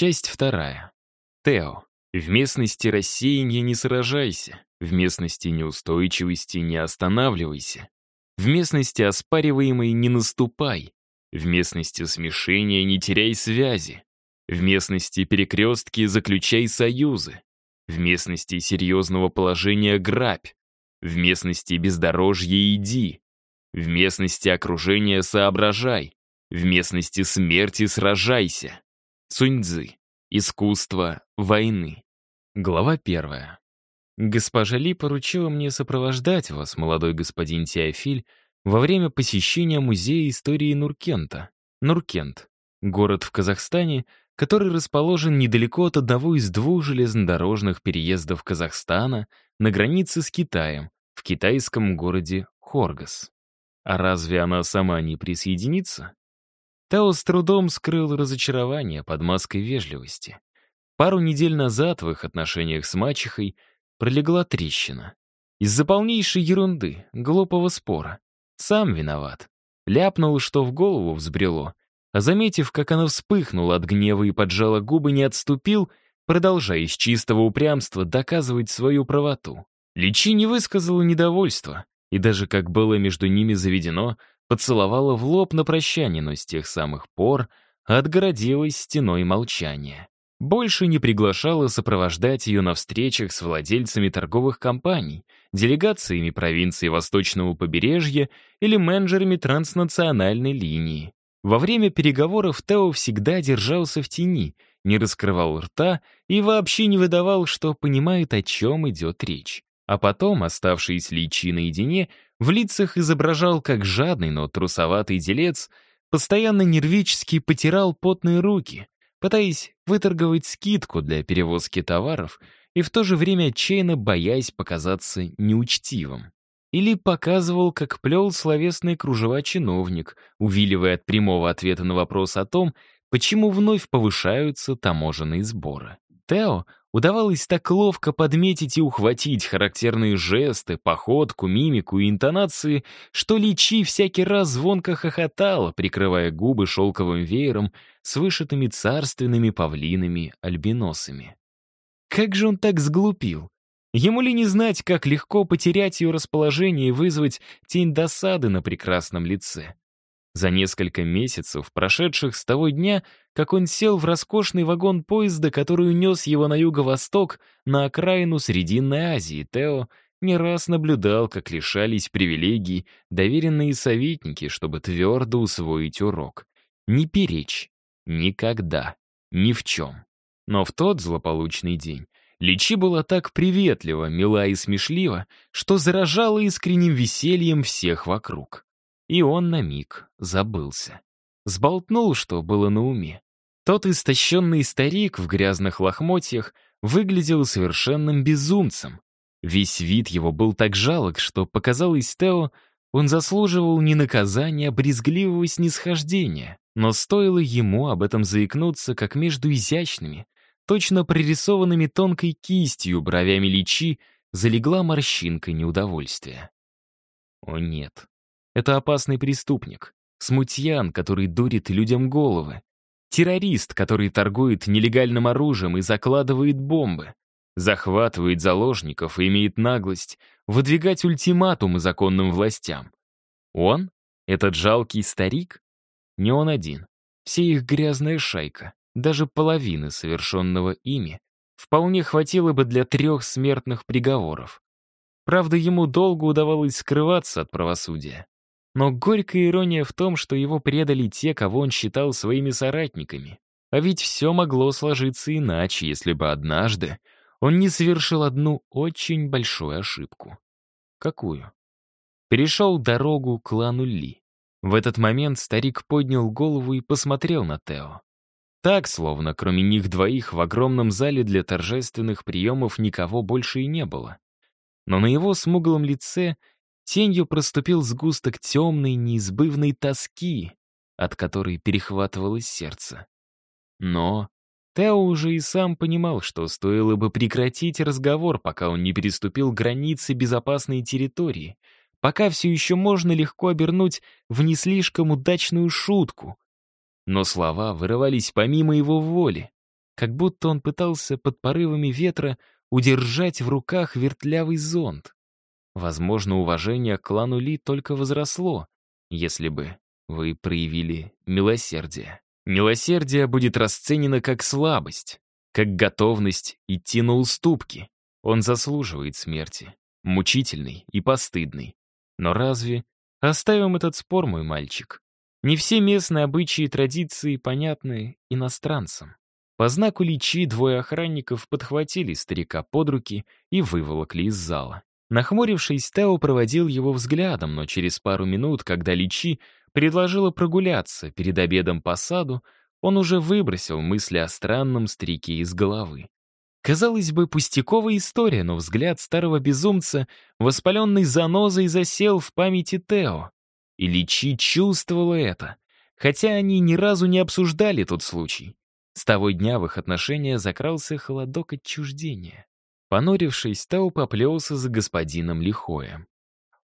Часть вторая. Тео. В местности рассеяния не сражайся, в местности неустойчивости не останавливайся, в местности оспариваемой не наступай, в местности смешения не теряй связи, в местности перекрестки заключай союзы, в местности серьезного положения грабь, в местности бездорожья иди, в местности окружения соображай, в местности смерти сражайся. Суньцзы. Искусство войны. Глава первая. Госпожа Ли поручила мне сопровождать вас, молодой господин Теофиль, во время посещения Музея истории Нуркента. Нуркент — город в Казахстане, который расположен недалеко от одного из двух железнодорожных переездов Казахстана на границе с Китаем, в китайском городе Хоргас. А разве она сама не присоединится? Тао с трудом скрыл разочарование под маской вежливости. Пару недель назад в их отношениях с мачехой пролегла трещина. Из-за полнейшей ерунды, глупого спора. Сам виноват. Ляпнул, что в голову взбрело, а заметив, как она вспыхнула от гнева и поджала губы, не отступил, продолжая из чистого упрямства доказывать свою правоту. Личи не высказала недовольства, и даже как было между ними заведено, поцеловала в лоб на прощание, но с тех самых пор отгородилась стеной молчания. Больше не приглашала сопровождать ее на встречах с владельцами торговых компаний, делегациями провинции Восточного побережья или менеджерами транснациональной линии. Во время переговоров Тео всегда держался в тени, не раскрывал рта и вообще не выдавал, что понимает, о чем идет речь. А потом, оставшись Личи наедине, в лицах изображал как жадный, но трусоватый делец, постоянно нервически потирал потные руки, пытаясь выторговать скидку для перевозки товаров и в то же время отчаянно боясь показаться неучтивым. Или показывал, как плел словесные кружева чиновник, увиливая от прямого ответа на вопрос о том, почему вновь повышаются таможенные сборы. Тео удавалось так ловко подметить и ухватить характерные жесты, походку, мимику и интонации, что Личи всякий раз звонко хохотала, прикрывая губы шелковым веером с вышитыми царственными павлинами альбиносами. Как же он так сглупил? Ему ли не знать, как легко потерять ее расположение и вызвать тень досады на прекрасном лице? За несколько месяцев, прошедших с того дня, как он сел в роскошный вагон поезда, который унес его на юго-восток, на окраину Срединной Азии, Тео не раз наблюдал, как лишались привилегий доверенные советники, чтобы твердо усвоить урок. Не перечь. Никогда. Ни в чем. Но в тот злополучный день Личи была так приветлива, мила и смешлива, что заражала искренним весельем всех вокруг. И он на миг забылся. Сболтнул, что было на уме. Тот истощенный старик в грязных лохмотьях выглядел совершенным безумцем. Весь вид его был так жалок, что, показалось Тео, он заслуживал не наказания, а брезгливого снисхождения. Но стоило ему об этом заикнуться, как между изящными, точно прорисованными тонкой кистью бровями личи, залегла морщинка неудовольствия. О нет, это опасный преступник, смутьян, который дурит людям головы, террорист, который торгует нелегальным оружием и закладывает бомбы, захватывает заложников и имеет наглость выдвигать ультиматумы законным властям. Он? Этот жалкий старик? Не он один. Все их грязная шайка даже половины совершенного ими, вполне хватило бы для трех смертных приговоров. Правда, ему долго удавалось скрываться от правосудия. Но горькая ирония в том, что его предали те, кого он считал своими соратниками. А ведь все могло сложиться иначе, если бы однажды он не совершил одну очень большую ошибку. Какую? Перешел дорогу к клану Ли. В этот момент старик поднял голову и посмотрел на Тео. Так, словно кроме них двоих в огромном зале для торжественных приемов никого больше и не было. Но на его смуглом лице тенью проступил сгусток темной, неизбывной тоски, от которой перехватывалось сердце. Но Тео уже и сам понимал, что стоило бы прекратить разговор, пока он не переступил границы безопасной территории, пока все еще можно легко обернуть в не слишком удачную шутку, но слова вырывались помимо его воли. как будто он пытался под порывами ветра удержать в руках вертлявый зонт. Возможно, уважение к клану Ли только возросло, если бы вы проявили милосердие. Милосердие будет расценено как слабость, как готовность идти на уступки. Он заслуживает смерти, мучительный и постыдный. Но разве... Оставим этот спор, мой мальчик. Не все местные обычаи и традиции понятны иностранцам. По знаку Личи двое охранников подхватили старика под руки и выволокли из зала. Нахмурившись, Тео проводил его взглядом, но через пару минут, когда Личи предложила прогуляться перед обедом по саду, он уже выбросил мысли о странном старике из головы. Казалось бы, пустяковая история, но взгляд старого безумца, воспаленный занозой, засел в памяти Тео. И Личи чувствовала это, хотя они ни разу не обсуждали тот случай. С того дня в их отношения закрался холодок отчуждения. Понурившись, Тау поплелся за господином Лихоем.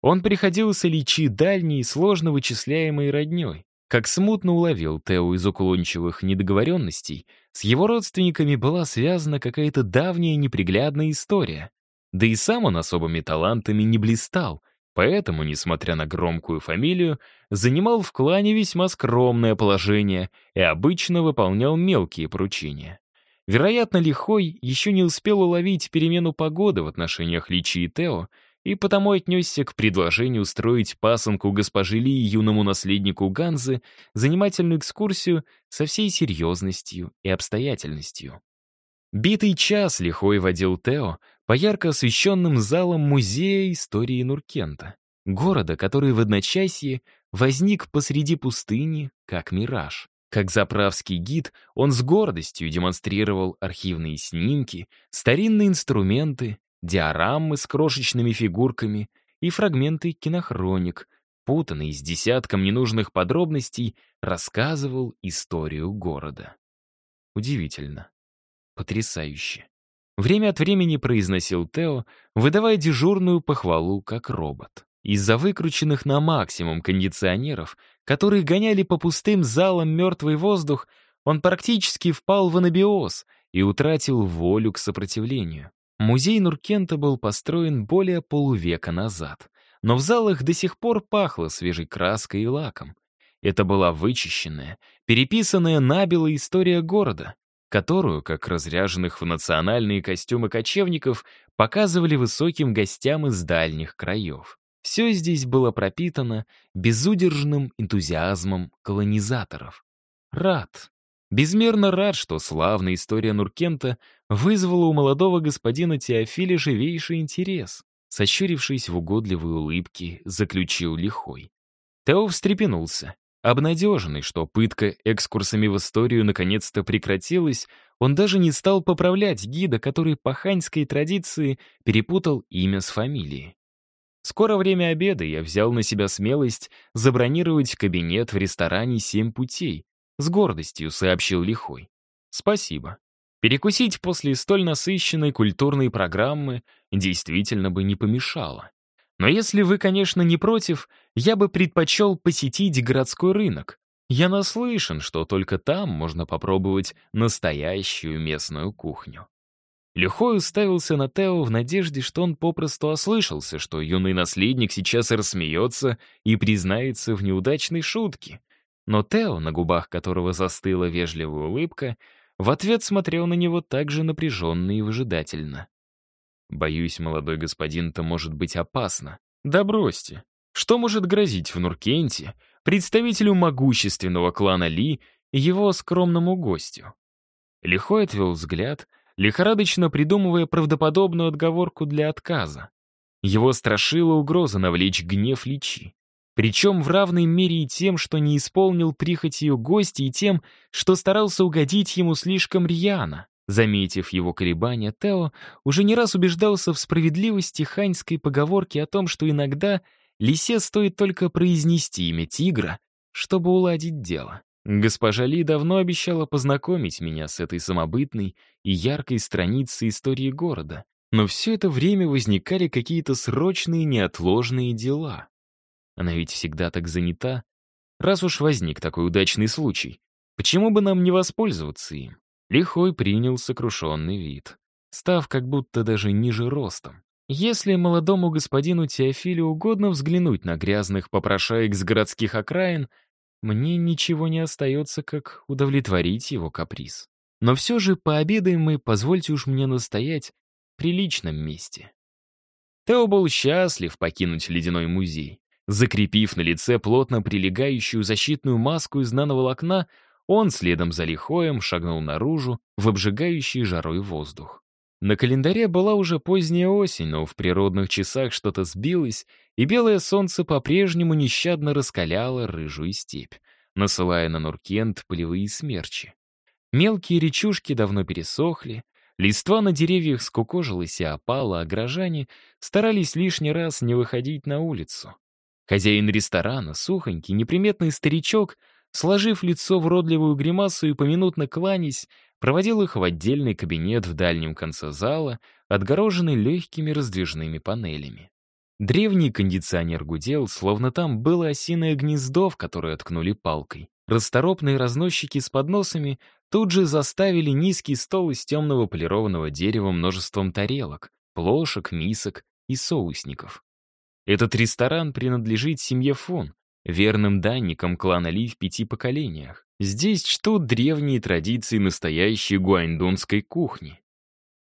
Он приходился Личи дальней, сложно вычисляемой роднёй. Как смутно уловил Тео из уклончивых недоговоренностей, с его родственниками была связана какая-то давняя неприглядная история. Да и сам он особыми талантами не блистал, поэтому, несмотря на громкую фамилию, занимал в клане весьма скромное положение и обычно выполнял мелкие поручения. Вероятно, Лихой еще не успел уловить перемену погоды в отношениях Личи и Тео, и потому отнесся к предложению устроить пасынку госпожи Ли и юному наследнику Ганзы занимательную экскурсию со всей серьезностью и обстоятельностью. Битый час Лихой водил Тео по ярко освещенным залам Музея истории Нуркента, города, который в одночасье возник посреди пустыни, как мираж. Как заправский гид, он с гордостью демонстрировал архивные снимки, старинные инструменты, диорамы с крошечными фигурками и фрагменты кинохроник, путанный с десятком ненужных подробностей, рассказывал историю города. Удивительно. Потрясающе. Время от времени произносил Тео, выдавая дежурную похвалу как робот. Из-за выкрученных на максимум кондиционеров, которые гоняли по пустым залам мертвый воздух, он практически впал в анабиоз и утратил волю к сопротивлению. Музей Нуркента был построен более полувека назад, но в залах до сих пор пахло свежей краской и лаком. Это была вычищенная, переписанная набело история города, которую, как разряженных в национальные костюмы кочевников, показывали высоким гостям из дальних краев. Все здесь было пропитано безудержным энтузиазмом колонизаторов. Рад, Безмерно рад, что славная история Нуркента вызвала у молодого господина Теофиля живейший интерес. Сощурившись в угодливой улыбке, заключил лихой. Тео встрепенулся. Обнадеженный, что пытка экскурсами в историю наконец-то прекратилась, он даже не стал поправлять гида, который по ханьской традиции перепутал имя с фамилией. Скоро время обеда я взял на себя смелость забронировать кабинет в ресторане «Семь путей», с гордостью сообщил Лихой. Спасибо. Перекусить после столь насыщенной культурной программы действительно бы не помешало. Но если вы, конечно, не против, я бы предпочел посетить городской рынок. Я наслышан, что только там можно попробовать настоящую местную кухню. Лихой уставился на Тео в надежде, что он попросту ослышался, что юный наследник сейчас рассмеется и признается в неудачной шутке — но Тео, на губах которого застыла вежливая улыбка, в ответ смотрел на него так же напряженно и выжидательно. «Боюсь, молодой господин-то может быть опасно. Да бросьте. Что может грозить в Нуркенте представителю могущественного клана Ли и его скромному гостю?» Лихой отвел взгляд, лихорадочно придумывая правдоподобную отговорку для отказа. Его страшила угроза навлечь гнев Личи. Причем в равной мере и тем, что не исполнил прихоть ее гостя, и тем, что старался угодить ему слишком рьяно. Заметив его колебания, Тео уже не раз убеждался в справедливости ханьской поговорки о том, что иногда лисе стоит только произнести имя тигра, чтобы уладить дело. Госпожа Ли давно обещала познакомить меня с этой самобытной и яркой страницей истории города, но все это время возникали какие-то срочные неотложные дела. Она ведь всегда так занята. Раз уж возник такой удачный случай, почему бы нам не воспользоваться им? Лихой принял сокрушенный вид, став как будто даже ниже ростом. Если молодому господину Теофилю угодно взглянуть на грязных попрошаек с городских окраин, мне ничего не остается, как удовлетворить его каприз. Но все же пообедаем мы, позвольте уж мне настоять, в приличном месте. Тео был счастлив покинуть ледяной музей. Закрепив на лице плотно прилегающую защитную маску из нановолокна, он следом за лихоем шагнул наружу в обжигающий жарой воздух. На календаре была уже поздняя осень, но в природных часах что-то сбилось, и белое солнце по-прежнему нещадно раскаляло рыжую степь, насылая на Нуркент полевые смерчи. Мелкие речушки давно пересохли, Листва на деревьях скукожилась и опала, а горожане старались лишний раз не выходить на улицу. Хозяин ресторана, сухонький, неприметный старичок, сложив лицо в родливую гримасу и поминутно кланясь, проводил их в отдельный кабинет в дальнем конце зала, отгороженный легкими раздвижными панелями. Древний кондиционер гудел, словно там было осиное гнездо, в которое ткнули палкой. Расторопные разносчики с подносами тут же заставили низкий стол из темного полированного дерева множеством тарелок, плошек, мисок и соусников. Этот ресторан принадлежит семье Фон, верным данникам клана Ли в пяти поколениях. Здесь чтут древние традиции настоящей гуаньдунской кухни.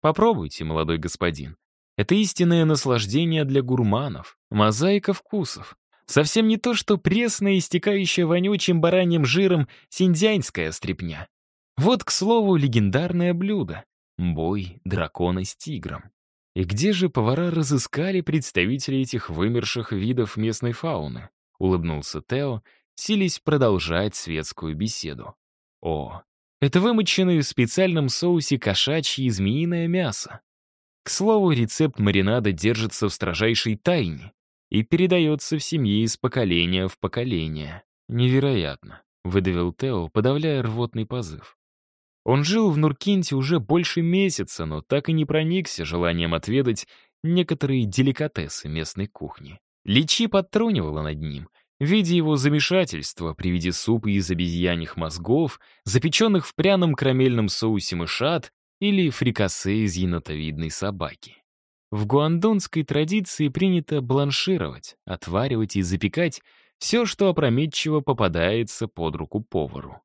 Попробуйте, молодой господин. Это истинное наслаждение для гурманов, мозаика вкусов. Совсем не то, что пресная, истекающая вонючим бараньим жиром синдзянская стряпня. Вот, к слову, легендарное блюдо — бой дракона с тигром. И где же повара разыскали представителей этих вымерших видов местной фауны? Улыбнулся Тео, сились продолжать светскую беседу. О, это вымоченное в специальном соусе кошачье и змеиное мясо. К слову, рецепт маринада держится в строжайшей тайне и передается в семье из поколения в поколение. Невероятно, выдавил Тео, подавляя рвотный позыв. Он жил в Нуркинте уже больше месяца, но так и не проникся желанием отведать некоторые деликатесы местной кухни. Личи подтрунивала над ним, видя его замешательства при виде супа из обезьяньих мозгов, запеченных в пряном карамельном соусе мышат или фрикасе из енотовидной собаки. В гуандонской традиции принято бланшировать, отваривать и запекать все, что опрометчиво попадается под руку повару.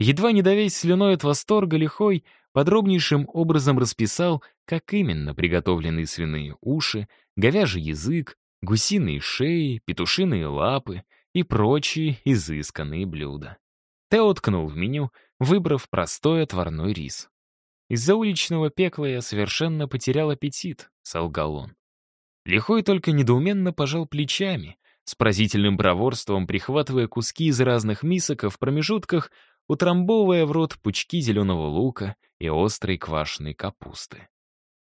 Едва не довесь слюной от восторга, Лихой подробнейшим образом расписал, как именно приготовлены свиные уши, говяжий язык, гусиные шеи, петушиные лапы и прочие изысканные блюда. Тео ткнул в меню, выбрав простой отварной рис. «Из-за уличного пекла я совершенно потерял аппетит», — солгал он. Лихой только недоуменно пожал плечами, с поразительным бравурством прихватывая куски из разных мисок, в промежутках утрамбовывая в рот пучки зеленого лука и острой квашеной капусты.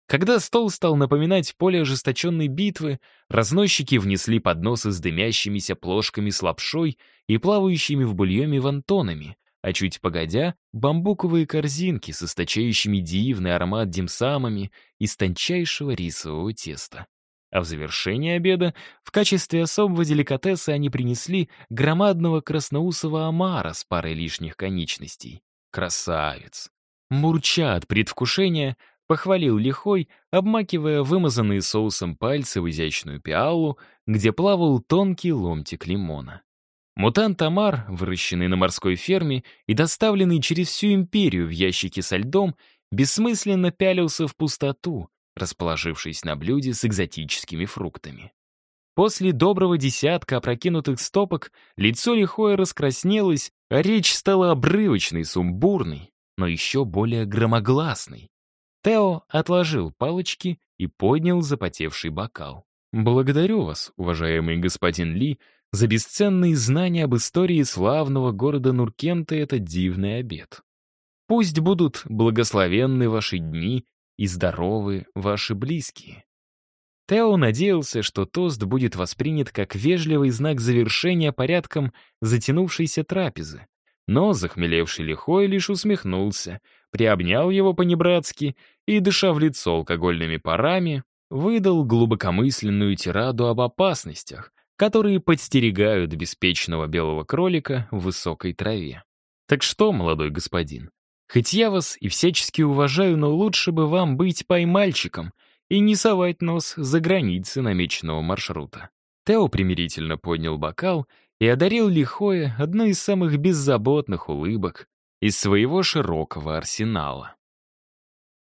Когда стол стал напоминать поле ожесточенной битвы, разносчики внесли подносы с дымящимися плошками с лапшой и плавающими в бульоне вантонами, а чуть погодя — бамбуковые корзинки с источающими дивный аромат димсамами из тончайшего рисового теста. А в завершении обеда в качестве особого деликатеса они принесли громадного красноусого омара с парой лишних конечностей. Красавец! Мурча от предвкушения, похвалил лихой, обмакивая вымазанные соусом пальцы в изящную пиалу, где плавал тонкий ломтик лимона. Мутант Амар, выращенный на морской ферме и доставленный через всю империю в ящике со льдом, бессмысленно пялился в пустоту, расположившись на блюде с экзотическими фруктами. После доброго десятка опрокинутых стопок лицо лихое раскраснелось, а речь стала обрывочной, сумбурной, но еще более громогласной. Тео отложил палочки и поднял запотевший бокал. «Благодарю вас, уважаемый господин Ли, за бесценные знания об истории славного города Нуркента и этот дивный обед. Пусть будут благословенны ваши дни и здоровы ваши близкие. Тео надеялся, что тост будет воспринят как вежливый знак завершения порядком затянувшейся трапезы. Но захмелевший лихой лишь усмехнулся, приобнял его по-небратски и, дыша в лицо алкогольными парами, выдал глубокомысленную тираду об опасностях, которые подстерегают беспечного белого кролика в высокой траве. «Так что, молодой господин, Хоть я вас и всячески уважаю, но лучше бы вам быть поймальчиком и не совать нос за границы намеченного маршрута». Тео примирительно поднял бокал и одарил лихое одной из самых беззаботных улыбок из своего широкого арсенала.